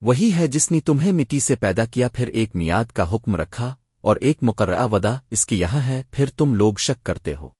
وہی ہے جس نے تمہیں مٹی سے پیدا کیا، پھر ایک میاد کا حکم رکھا اور ایک مقررہ ودا اس کی یہاں ہے، پھر تم لوگ شک کرتے ہو۔